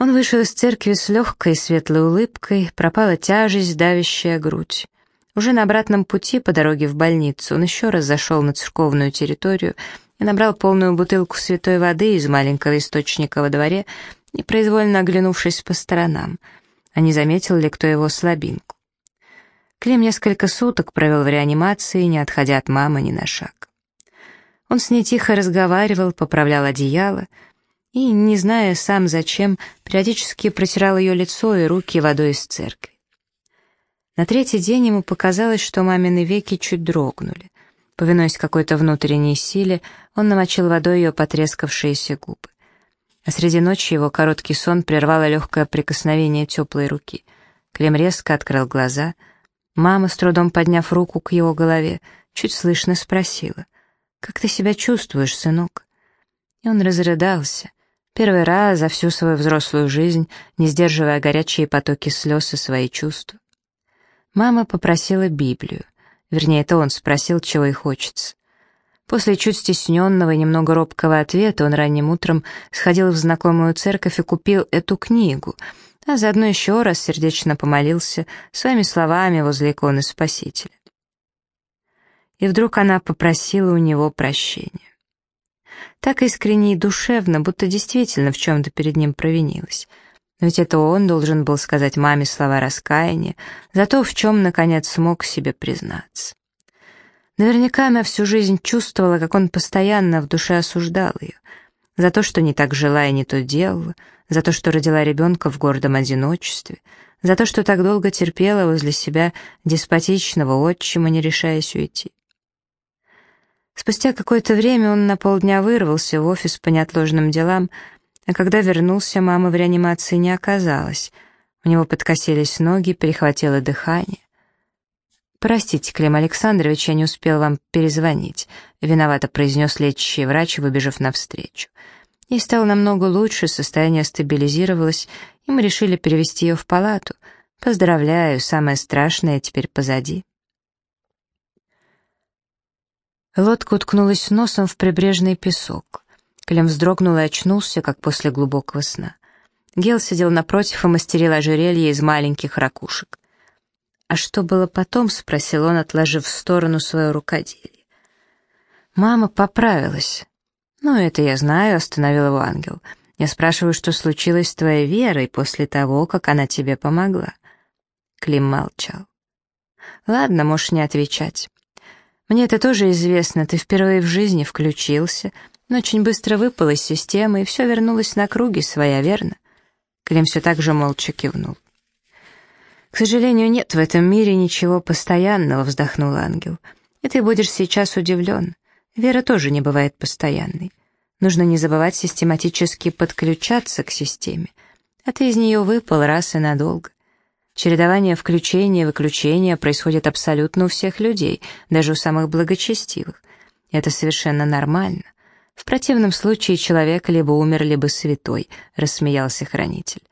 Он вышел из церкви с легкой светлой улыбкой, пропала тяжесть, давящая грудь. Уже на обратном пути по дороге в больницу он еще раз зашел на церковную территорию и набрал полную бутылку святой воды из маленького источника во дворе, непроизвольно оглянувшись по сторонам, а не заметил ли кто его слабинку. Клим несколько суток провел в реанимации, не отходя от мамы ни на шаг. Он с ней тихо разговаривал, поправлял одеяло — и, не зная сам зачем, периодически протирал ее лицо и руки водой из церкви. На третий день ему показалось, что мамины веки чуть дрогнули. Повинуясь какой-то внутренней силе, он намочил водой ее потрескавшиеся губы. А среди ночи его короткий сон прервало легкое прикосновение теплой руки. Клем резко открыл глаза. Мама, с трудом подняв руку к его голове, чуть слышно спросила, «Как ты себя чувствуешь, сынок?» И он разрыдался, Первый раз за всю свою взрослую жизнь, не сдерживая горячие потоки слез и свои чувства. Мама попросила Библию. Вернее, это он спросил, чего ей хочется. После чуть стесненного и немного робкого ответа он ранним утром сходил в знакомую церковь и купил эту книгу, а заодно еще раз сердечно помолился своими словами возле иконы Спасителя. И вдруг она попросила у него прощения так искренне и душевно, будто действительно в чем-то перед ним провинилась. Ведь это он должен был сказать маме слова раскаяния за то, в чем, наконец, смог себе признаться. Наверняка она всю жизнь чувствовала, как он постоянно в душе осуждал ее. За то, что не так жила и не то делала, за то, что родила ребенка в гордом одиночестве, за то, что так долго терпела возле себя деспотичного отчима, не решаясь уйти. Спустя какое-то время он на полдня вырвался в офис по неотложным делам, а когда вернулся, мама в реанимации не оказалась. У него подкосились ноги, перехватило дыхание. «Простите, Клим Александрович, я не успел вам перезвонить», — виновато произнес лечащий врач, выбежав навстречу. Ей стало намного лучше, состояние стабилизировалось, и мы решили перевести ее в палату. Поздравляю, самое страшное теперь позади. Лодка уткнулась носом в прибрежный песок. Клем вздрогнул и очнулся, как после глубокого сна. Гел сидел напротив и мастерил ожерелье из маленьких ракушек. «А что было потом?» — спросил он, отложив в сторону свое рукоделие. «Мама поправилась». «Ну, это я знаю», — остановил его ангел. «Я спрашиваю, что случилось с твоей Верой после того, как она тебе помогла?» Клим молчал. «Ладно, можешь не отвечать. Мне это тоже известно, ты впервые в жизни включился, но очень быстро выпал из системы, и все вернулось на круги своя, верно?» Клим все так же молча кивнул. «К сожалению, нет в этом мире ничего постоянного», — вздохнул ангел. «И ты будешь сейчас удивлен. Вера тоже не бывает постоянной. Нужно не забывать систематически подключаться к системе. А ты из нее выпал раз и надолго. Чередование включения и выключения происходит абсолютно у всех людей, даже у самых благочестивых. Это совершенно нормально. В противном случае человек либо умер, либо святой, рассмеялся хранитель.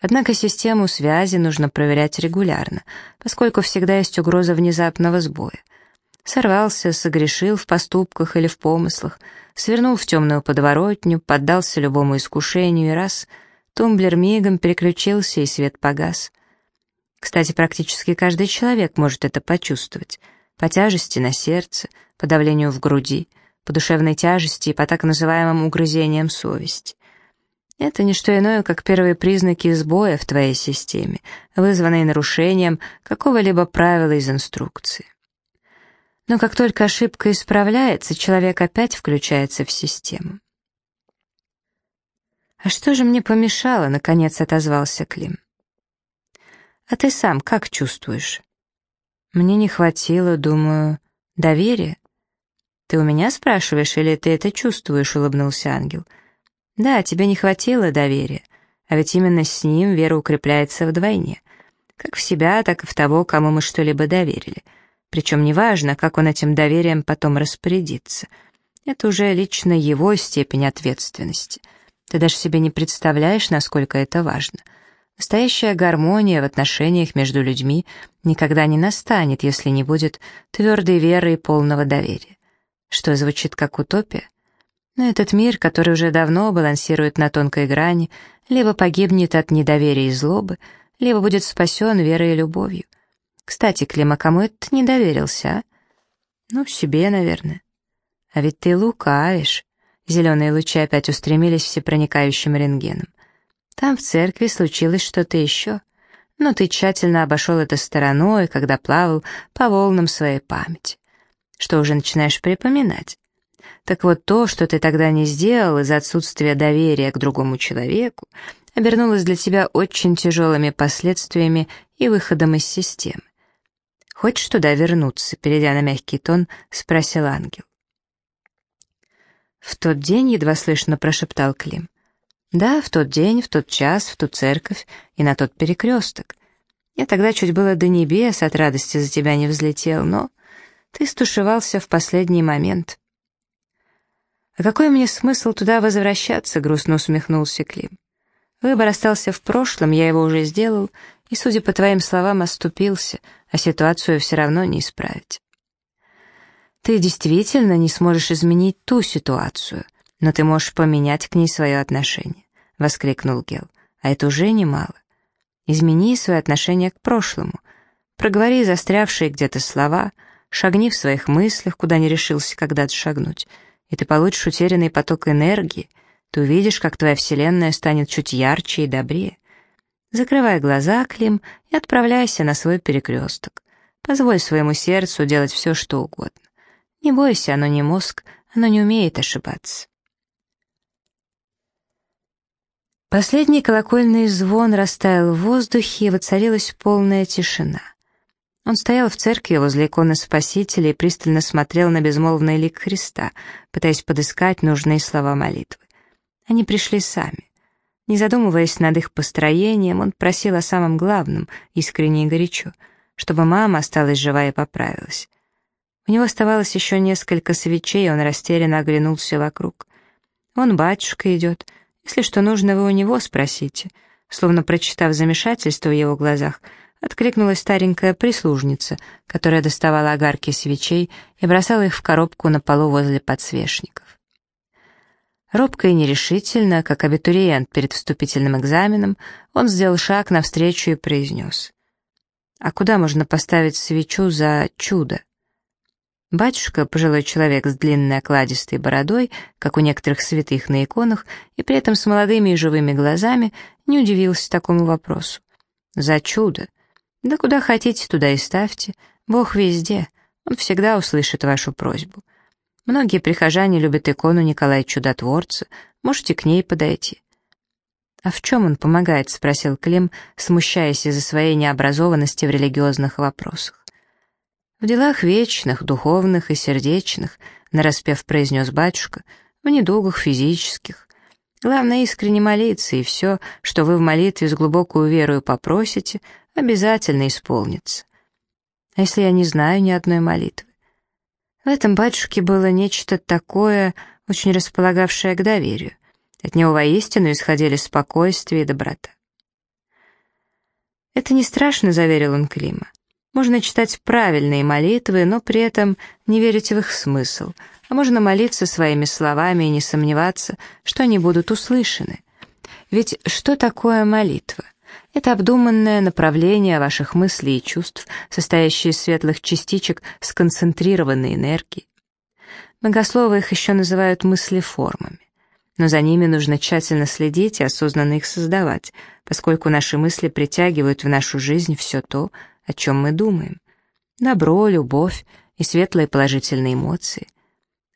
Однако систему связи нужно проверять регулярно, поскольку всегда есть угроза внезапного сбоя. Сорвался, согрешил в поступках или в помыслах, свернул в темную подворотню, поддался любому искушению и раз — тумблер мигом переключился и свет погас. Кстати, практически каждый человек может это почувствовать. По тяжести на сердце, по давлению в груди, по душевной тяжести и по так называемым угрызениям совести. Это не что иное, как первые признаки сбоя в твоей системе, вызванные нарушением какого-либо правила из инструкции. Но как только ошибка исправляется, человек опять включается в систему. «А что же мне помешало?» — наконец отозвался Клим. А ты сам как чувствуешь? Мне не хватило, думаю, доверия. Ты у меня спрашиваешь, или ты это чувствуешь, улыбнулся ангел. Да, тебе не хватило доверия, а ведь именно с ним вера укрепляется вдвойне. Как в себя, так и в того, кому мы что-либо доверили. Причем неважно, как он этим доверием потом распорядится. Это уже лично его степень ответственности. Ты даже себе не представляешь, насколько это важно — Настоящая гармония в отношениях между людьми никогда не настанет, если не будет твердой веры и полного доверия. Что звучит как утопия? Но этот мир, который уже давно балансирует на тонкой грани, либо погибнет от недоверия и злобы, либо будет спасен верой и любовью. Кстати, Клим, а кому это не доверился, а? Ну, себе, наверное. А ведь ты лукавишь. Зеленые лучи опять устремились всепроникающим рентгеном. Там в церкви случилось что-то еще. Но ты тщательно обошел это стороной, когда плавал по волнам своей памяти. Что уже начинаешь припоминать? Так вот то, что ты тогда не сделал из-за отсутствия доверия к другому человеку, обернулось для тебя очень тяжелыми последствиями и выходом из системы. «Хочешь туда вернуться?» — перейдя на мягкий тон, спросил ангел. «В тот день едва слышно прошептал Клим. Да, в тот день, в тот час, в ту церковь и на тот перекресток. Я тогда чуть было до небес от радости за тебя не взлетел, но ты стушевался в последний момент. «А какой мне смысл туда возвращаться?» — грустно усмехнулся Клим. «Выбор остался в прошлом, я его уже сделал, и, судя по твоим словам, оступился, а ситуацию все равно не исправить». «Ты действительно не сможешь изменить ту ситуацию», «Но ты можешь поменять к ней свое отношение», — воскликнул Гел. «А это уже немало. Измени свое отношение к прошлому. Проговори застрявшие где-то слова, шагни в своих мыслях, куда не решился когда-то шагнуть, и ты получишь утерянный поток энергии, ты увидишь, как твоя вселенная станет чуть ярче и добрее. Закрывай глаза, Клим, и отправляйся на свой перекресток. Позволь своему сердцу делать все, что угодно. Не бойся, оно не мозг, оно не умеет ошибаться. Последний колокольный звон растаял в воздухе, и воцарилась полная тишина. Он стоял в церкви возле иконы Спасителя и пристально смотрел на безмолвный лик Христа, пытаясь подыскать нужные слова молитвы. Они пришли сами. Не задумываясь над их построением, он просил о самом главном, искренне и горячо, чтобы мама осталась жива и поправилась. У него оставалось еще несколько свечей, он растерянно оглянулся вокруг. «Вон батюшка идет», если что нужно, вы у него спросите». Словно прочитав замешательство в его глазах, откликнулась старенькая прислужница, которая доставала огарки свечей и бросала их в коробку на полу возле подсвечников. Робко и нерешительно, как абитуриент перед вступительным экзаменом, он сделал шаг навстречу и произнес. «А куда можно поставить свечу за чудо?» Батюшка, пожилой человек с длинной окладистой бородой, как у некоторых святых на иконах, и при этом с молодыми и живыми глазами, не удивился такому вопросу. «За чудо! Да куда хотите, туда и ставьте. Бог везде. Он всегда услышит вашу просьбу. Многие прихожане любят икону Николая Чудотворца. Можете к ней подойти». «А в чем он помогает?» — спросил Клим, смущаясь из-за своей необразованности в религиозных вопросах. «В делах вечных, духовных и сердечных», — нараспев произнес батюшка, «в недугах физических. Главное искренне молиться, и все, что вы в молитве с глубокую верою попросите, обязательно исполнится. А если я не знаю ни одной молитвы? В этом батюшке было нечто такое, очень располагавшее к доверию. От него воистину исходили спокойствие и доброта. «Это не страшно», — заверил он Клима. Можно читать правильные молитвы, но при этом не верить в их смысл, а можно молиться своими словами и не сомневаться, что они будут услышаны. Ведь что такое молитва? Это обдуманное направление ваших мыслей и чувств, состоящее из светлых частичек сконцентрированной энергии. Богословы их еще называют мыслеформами. Но за ними нужно тщательно следить и осознанно их создавать, поскольку наши мысли притягивают в нашу жизнь все то, о чем мы думаем. Добро, любовь и светлые положительные эмоции.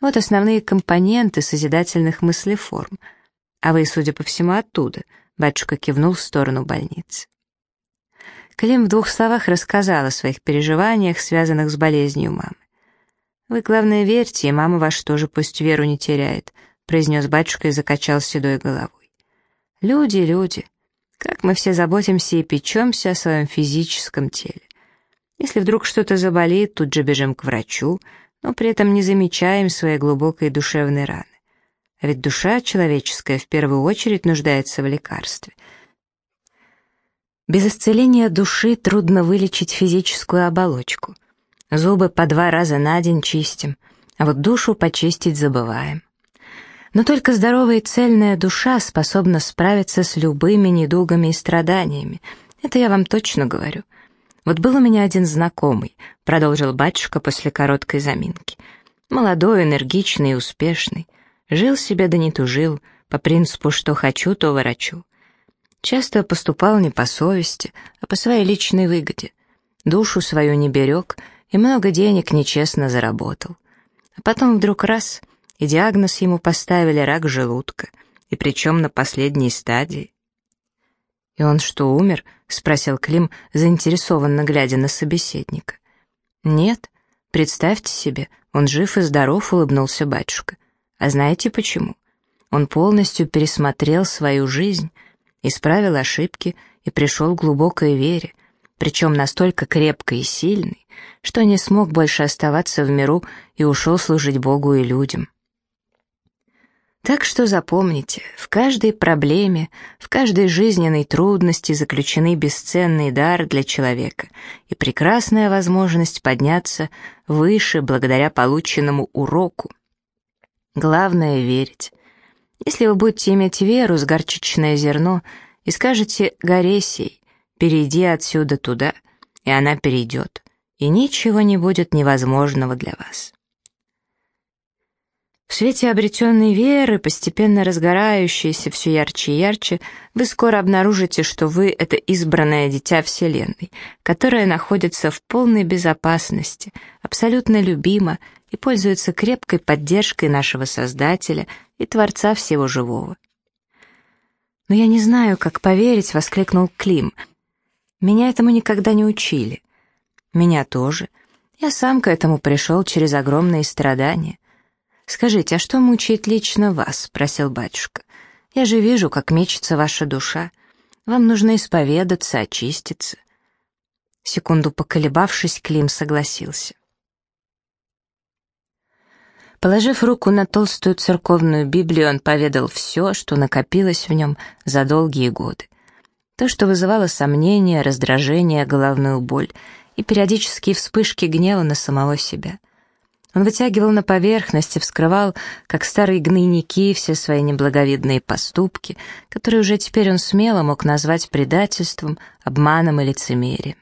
Вот основные компоненты созидательных мыслеформ. А вы, судя по всему, оттуда. Батюшка кивнул в сторону больницы. Клим в двух словах рассказал о своих переживаниях, связанных с болезнью мамы. «Вы, главное, верьте, и мама ваша тоже пусть веру не теряет», произнес батюшка и закачал седой головой. «Люди, люди, как мы все заботимся и печемся о своем физическом теле. Если вдруг что-то заболит, тут же бежим к врачу, но при этом не замечаем своей глубокой душевной раны. А ведь душа человеческая в первую очередь нуждается в лекарстве. Без исцеления души трудно вылечить физическую оболочку. Зубы по два раза на день чистим, а вот душу почистить забываем. Но только здоровая и цельная душа способна справиться с любыми недугами и страданиями. Это я вам точно говорю. Вот был у меня один знакомый, продолжил батюшка после короткой заминки. Молодой, энергичный и успешный. Жил себе да не тужил, по принципу «что хочу, то ворочу». Часто поступал не по совести, а по своей личной выгоде. Душу свою не берег и много денег нечестно заработал. А потом вдруг раз — и диагноз ему поставили рак желудка, и причем на последней стадии. «И он что, умер?» — спросил Клим, заинтересованно глядя на собеседника. «Нет, представьте себе, он жив и здоров», — улыбнулся батюшка. «А знаете почему? Он полностью пересмотрел свою жизнь, исправил ошибки и пришел к глубокой вере, причем настолько крепкой и сильной, что не смог больше оставаться в миру и ушел служить Богу и людям. Так что запомните, в каждой проблеме, в каждой жизненной трудности заключены бесценный дар для человека и прекрасная возможность подняться выше благодаря полученному уроку. Главное — верить. Если вы будете иметь веру с горчичное зерно и скажете «горе сей», «перейди отсюда туда», и она перейдет, и ничего не будет невозможного для вас. В свете обретенной веры, постепенно разгорающейся все ярче и ярче, вы скоро обнаружите, что вы — это избранное дитя Вселенной, которое находится в полной безопасности, абсолютно любимо и пользуется крепкой поддержкой нашего Создателя и Творца всего живого. «Но я не знаю, как поверить», — воскликнул Клим. «Меня этому никогда не учили». «Меня тоже. Я сам к этому пришел через огромные страдания. «Скажите, а что мучает лично вас?» — спросил батюшка. «Я же вижу, как мечется ваша душа. Вам нужно исповедаться, очиститься». Секунду поколебавшись, Клим согласился. Положив руку на толстую церковную Библию, он поведал все, что накопилось в нем за долгие годы. То, что вызывало сомнения, раздражение, головную боль и периодические вспышки гнева на самого себя — он вытягивал на поверхность и вскрывал, как старые гнойники, все свои неблаговидные поступки, которые уже теперь он смело мог назвать предательством, обманом и лицемерием.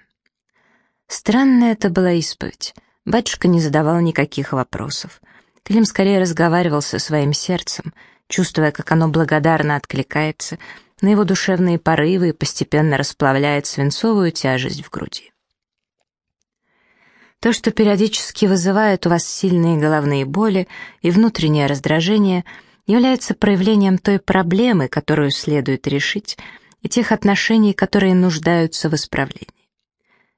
Странная это была исповедь. Батюшка не задавал никаких вопросов. Клим скорее разговаривал со своим сердцем, чувствуя, как оно благодарно откликается на его душевные порывы и постепенно расплавляет свинцовую тяжесть в груди. То, что периодически вызывает у вас сильные головные боли и внутреннее раздражение, является проявлением той проблемы, которую следует решить, и тех отношений, которые нуждаются в исправлении.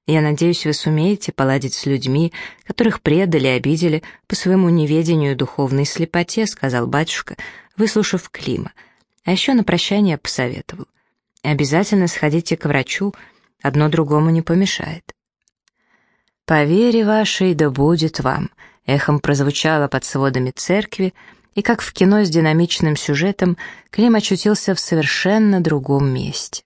Я надеюсь, вы сумеете поладить с людьми, которых предали и обидели по своему неведению и духовной слепоте, сказал батюшка, выслушав Клима. А еще на прощание посоветовал. Обязательно сходите к врачу, одно другому не помешает. «По вере вашей да будет вам», эхом прозвучало под сводами церкви, и как в кино с динамичным сюжетом, Клим очутился в совершенно другом месте.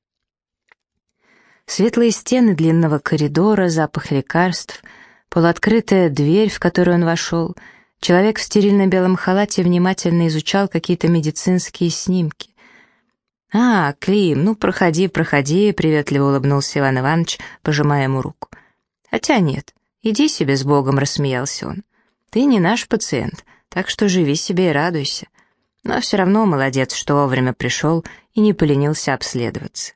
Светлые стены длинного коридора, запах лекарств, полуоткрытая дверь, в которую он вошел, человек в стерильно-белом халате внимательно изучал какие-то медицинские снимки. «А, Клим, ну проходи, проходи», — приветливо улыбнулся Иван Иванович, пожимая ему руку. Хотя нет, иди себе с Богом, рассмеялся он. Ты не наш пациент, так что живи себе и радуйся. Но все равно молодец, что вовремя пришел и не поленился обследоваться.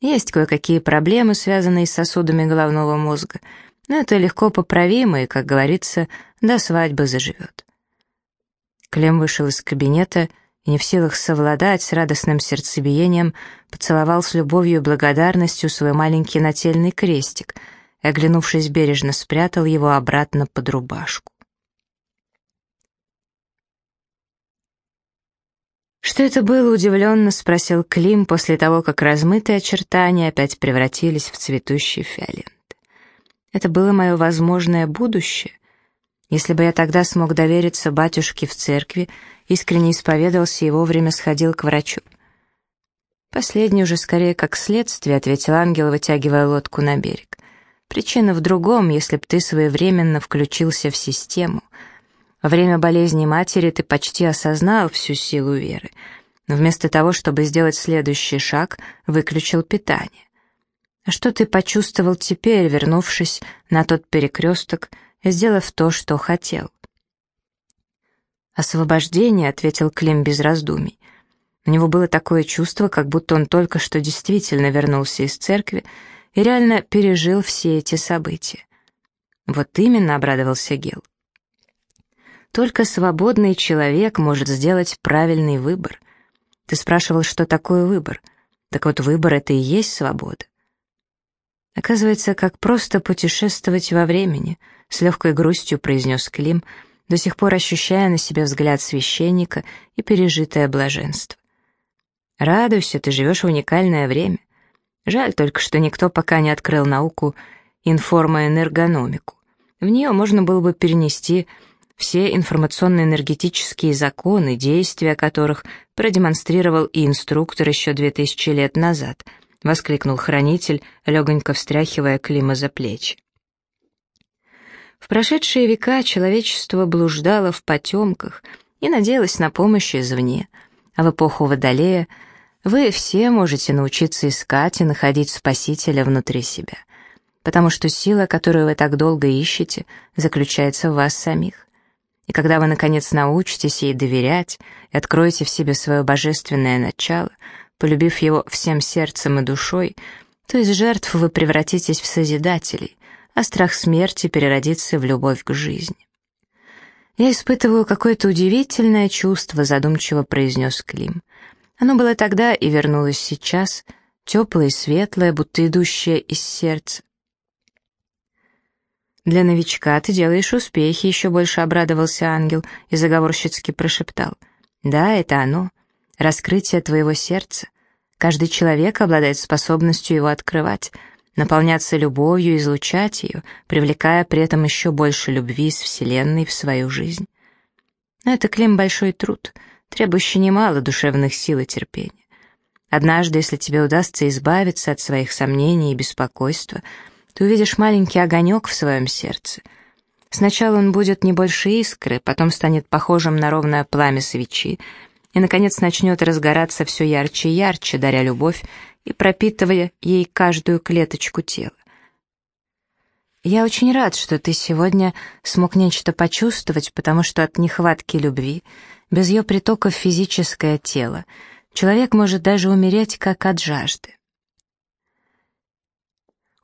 Есть кое-какие проблемы, связанные с сосудами головного мозга, но это легко поправимо и, как говорится, до свадьбы заживет. Клем вышел из кабинета и, не в силах совладать с радостным сердцебиением, поцеловал с любовью и благодарностью свой маленький нательный крестик — и, оглянувшись бережно, спрятал его обратно под рубашку. «Что это было?» — удивленно спросил Клим после того, как размытые очертания опять превратились в цветущий фиолент. «Это было мое возможное будущее. Если бы я тогда смог довериться батюшке в церкви, искренне исповедовался и вовремя сходил к врачу». «Последний уже скорее как следствие», — ответил ангел, вытягивая лодку на берег. Причина в другом, если б ты своевременно включился в систему. Во время болезни матери ты почти осознал всю силу веры, но вместо того, чтобы сделать следующий шаг, выключил питание. А что ты почувствовал теперь, вернувшись на тот перекресток, сделав то, что хотел? «Освобождение», — ответил Клим без раздумий. У него было такое чувство, как будто он только что действительно вернулся из церкви и реально пережил все эти события. Вот именно обрадовался Гел. Только свободный человек может сделать правильный выбор. Ты спрашивал, что такое выбор. Так вот, выбор — это и есть свобода. Оказывается, как просто путешествовать во времени, с легкой грустью произнес Клим, до сих пор ощущая на себе взгляд священника и пережитое блаженство. Радуйся, ты живешь в уникальное время. Жаль только, что никто пока не открыл науку информоэнергономику. В нее можно было бы перенести все информационно-энергетические законы, действия которых продемонстрировал и инструктор еще две тысячи лет назад —— воскликнул хранитель, легонько встряхивая Клима за плечи. В прошедшие века человечество блуждало в потемках и надеялось на помощь извне, а в эпоху Водолея вы все можете научиться искать и находить Спасителя внутри себя, потому что сила, которую вы так долго ищете, заключается в вас самих. И когда вы, наконец, научитесь ей доверять и откроете в себе свое божественное начало — полюбив его всем сердцем и душой, то из жертв вы превратитесь в созидателей, а страх смерти переродится в любовь к жизни. «Я испытываю какое-то удивительное чувство», — задумчиво произнес Клим. Оно было тогда и вернулось сейчас, теплое и светлое, будто идущее из сердца. «Для новичка ты делаешь успехи», — еще больше обрадовался ангел и заговорщицки прошептал. «Да, это оно раскрытие твоего сердца. Каждый человек обладает способностью его открывать, наполняться любовью, излучать ее, привлекая при этом еще больше любви из Вселенной в свою жизнь. Но это, Клим, большой труд, требующий немало душевных сил и терпения. Однажды, если тебе удастся избавиться от своих сомнений и беспокойства, ты увидишь маленький огонек в своем сердце. Сначала он будет не больше искры, потом станет похожим на ровное пламя свечи, и, наконец, начнет разгораться все ярче и ярче, даря любовь и пропитывая ей каждую клеточку тела. Я очень рад, что ты сегодня смог нечто почувствовать, потому что от нехватки любви, без ее притока в физическое тело, человек может даже умереть, как от жажды.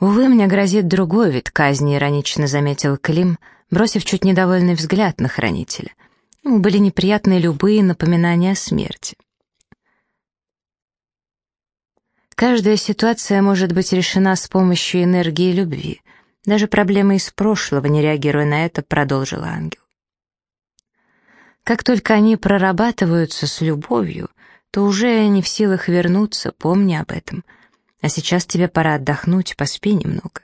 «Увы, мне грозит другой вид казни», — иронично заметил Клим, бросив чуть недовольный взгляд на хранителя — Ему были неприятны любые напоминания о смерти. Каждая ситуация может быть решена с помощью энергии любви. Даже проблемы из прошлого, не реагируя на это, продолжил ангел. Как только они прорабатываются с любовью, то уже не в силах вернуться, помни об этом. А сейчас тебе пора отдохнуть, поспи немного.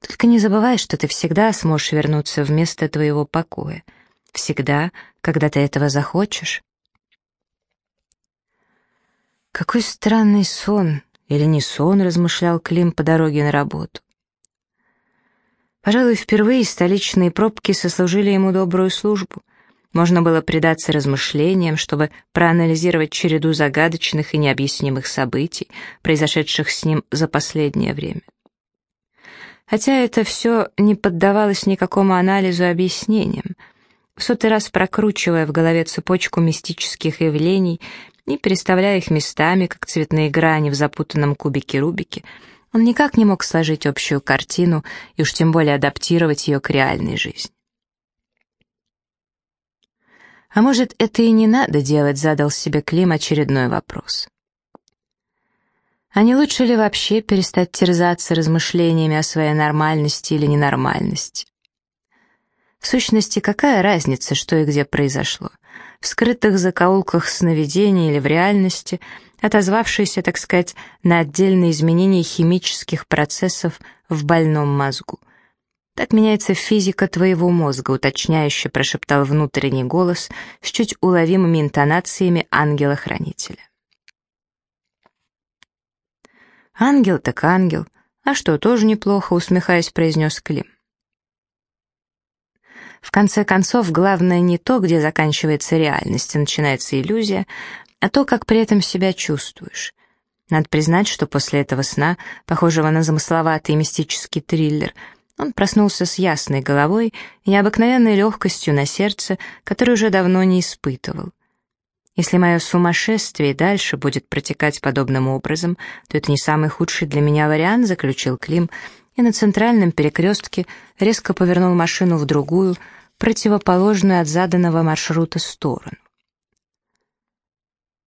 Только не забывай, что ты всегда сможешь вернуться в место твоего покоя. Всегда, когда ты этого захочешь. Какой странный сон, или не сон, размышлял Клим по дороге на работу. Пожалуй, впервые столичные пробки сослужили ему добрую службу. Можно было предаться размышлениям, чтобы проанализировать череду загадочных и необъяснимых событий, произошедших с ним за последнее время. Хотя это все не поддавалось никакому анализу и объяснениям, в сотый раз прокручивая в голове цепочку мистических явлений и переставляя их местами, как цветные грани в запутанном кубике Рубике, он никак не мог сложить общую картину и уж тем более адаптировать ее к реальной жизни. «А может, это и не надо делать?» — задал себе Клим очередной вопрос. А не лучше ли вообще перестать терзаться размышлениями о своей нормальности или ненормальности? В сущности, какая разница, что и где произошло? В скрытых закоулках сновидений или в реальности, отозвавшейся, так сказать, на отдельные изменения химических процессов в больном мозгу. Так меняется физика твоего мозга, уточняюще прошептал внутренний голос с чуть уловимыми интонациями ангела-хранителя. «Ангел так ангел. А что, тоже неплохо», — усмехаясь, произнес Клим. В конце концов, главное не то, где заканчивается реальность и начинается иллюзия, а то, как при этом себя чувствуешь. Надо признать, что после этого сна, похожего на замысловатый мистический триллер, он проснулся с ясной головой и необыкновенной легкостью на сердце, которую уже давно не испытывал. Если мое сумасшествие дальше будет протекать подобным образом, то это не самый худший для меня вариант, заключил Клим, и на центральном перекрестке резко повернул машину в другую, противоположную от заданного маршрута сторону.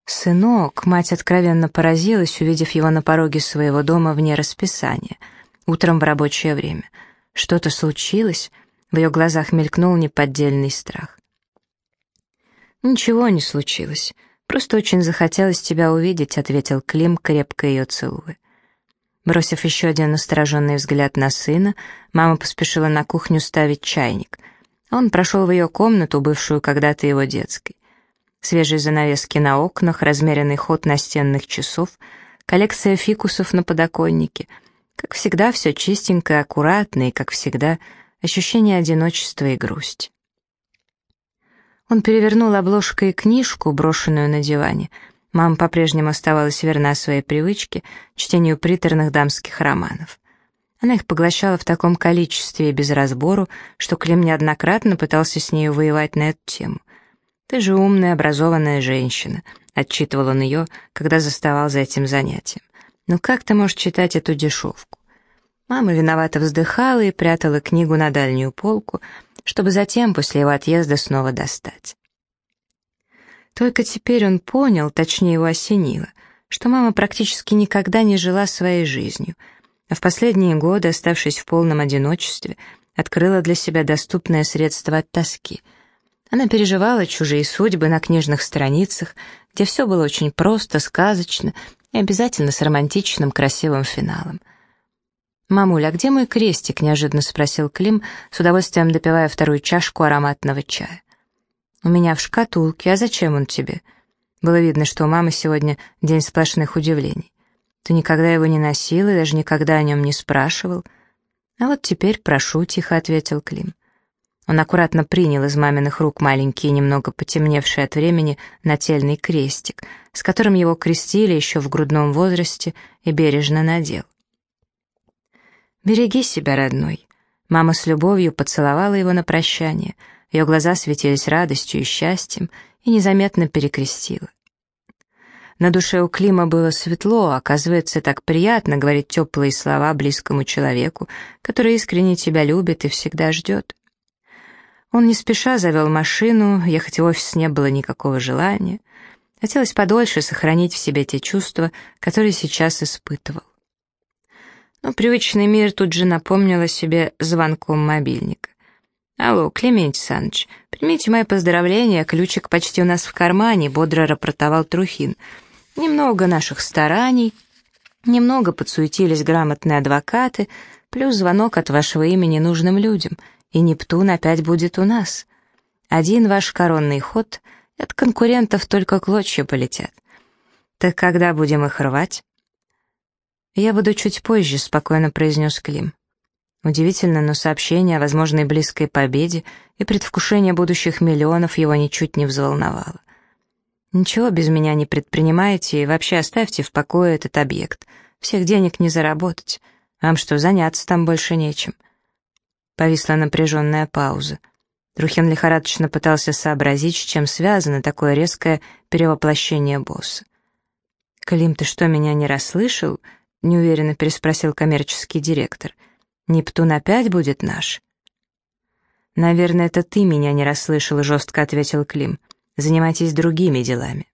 «Сынок», — мать откровенно поразилась, увидев его на пороге своего дома вне расписания, утром в рабочее время. «Что-то случилось?» В ее глазах мелькнул неподдельный страх. «Ничего не случилось. Просто очень захотелось тебя увидеть», — ответил Клим, крепко ее целуя. Бросив еще один настороженный взгляд на сына, мама поспешила на кухню ставить чайник. Он прошел в ее комнату, бывшую когда-то его детской. Свежие занавески на окнах, размеренный ход настенных часов, коллекция фикусов на подоконнике. Как всегда, все чистенько аккуратно, и, как всегда, ощущение одиночества и грусти. Он перевернул обложкой книжку, брошенную на диване — Мама по-прежнему оставалась верна своей привычке, чтению приторных дамских романов. Она их поглощала в таком количестве и без разбору, что Клим неоднократно пытался с нею воевать на эту тему. «Ты же умная, образованная женщина», — отчитывал он ее, когда заставал за этим занятием. «Ну как ты можешь читать эту дешевку?» Мама виновато вздыхала и прятала книгу на дальнюю полку, чтобы затем, после его отъезда, снова достать. Только теперь он понял, точнее его осенило, что мама практически никогда не жила своей жизнью, а в последние годы, оставшись в полном одиночестве, открыла для себя доступное средство от тоски. Она переживала чужие судьбы на книжных страницах, где все было очень просто, сказочно и обязательно с романтичным, красивым финалом. «Мамуля, а где мой крестик?» — неожиданно спросил Клим, с удовольствием допивая вторую чашку ароматного чая. «У меня в шкатулке, а зачем он тебе?» Было видно, что у мамы сегодня день сплошных удивлений. Ты никогда его не носил и даже никогда о нем не спрашивал. «А вот теперь прошу», — тихо ответил Клим. Он аккуратно принял из маминых рук маленький, немного потемневший от времени, нательный крестик, с которым его крестили еще в грудном возрасте и бережно надел. «Береги себя, родной». Мама с любовью поцеловала его на прощание — ее глаза светились радостью и счастьем, и незаметно перекрестила. На душе у Клима было светло, оказывается, так приятно говорить теплые слова близкому человеку, который искренне тебя любит и всегда ждет. Он не спеша завел машину, ехать в офис не было никакого желания. Хотелось подольше сохранить в себе те чувства, которые сейчас испытывал. Но привычный мир тут же напомнил о себе звонком мобильника. «Алло, Клементий Саныч, примите мои поздравления, ключик почти у нас в кармане», — бодро рапортовал Трухин. «Немного наших стараний, немного подсуетились грамотные адвокаты, плюс звонок от вашего имени нужным людям, и Нептун опять будет у нас. Один ваш коронный ход, от конкурентов только клочья полетят. Так когда будем их рвать?» «Я буду чуть позже», — спокойно произнес Клим. Удивительно, но сообщение о возможной близкой победе и предвкушение будущих миллионов его ничуть не взволновало. «Ничего без меня не предпринимаете и вообще оставьте в покое этот объект. Всех денег не заработать. Вам что, заняться там больше нечем?» Повисла напряженная пауза. Трухин лихорадочно пытался сообразить, чем связано такое резкое перевоплощение босса. «Клим, ты что, меня не расслышал?» — неуверенно переспросил коммерческий директор — Нептун опять будет наш?» «Наверное, это ты меня не расслышал», — жестко ответил Клим. «Занимайтесь другими делами».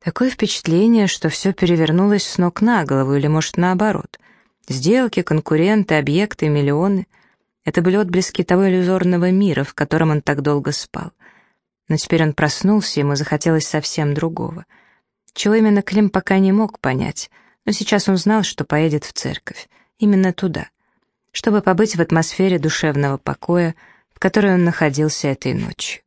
Такое впечатление, что все перевернулось с ног на голову, или, может, наоборот. Сделки, конкуренты, объекты, миллионы — это были отблески того иллюзорного мира, в котором он так долго спал. Но теперь он проснулся, ему захотелось совсем другого. Чего именно Клим пока не мог понять, но сейчас он знал, что поедет в церковь именно туда, чтобы побыть в атмосфере душевного покоя, в которой он находился этой ночью.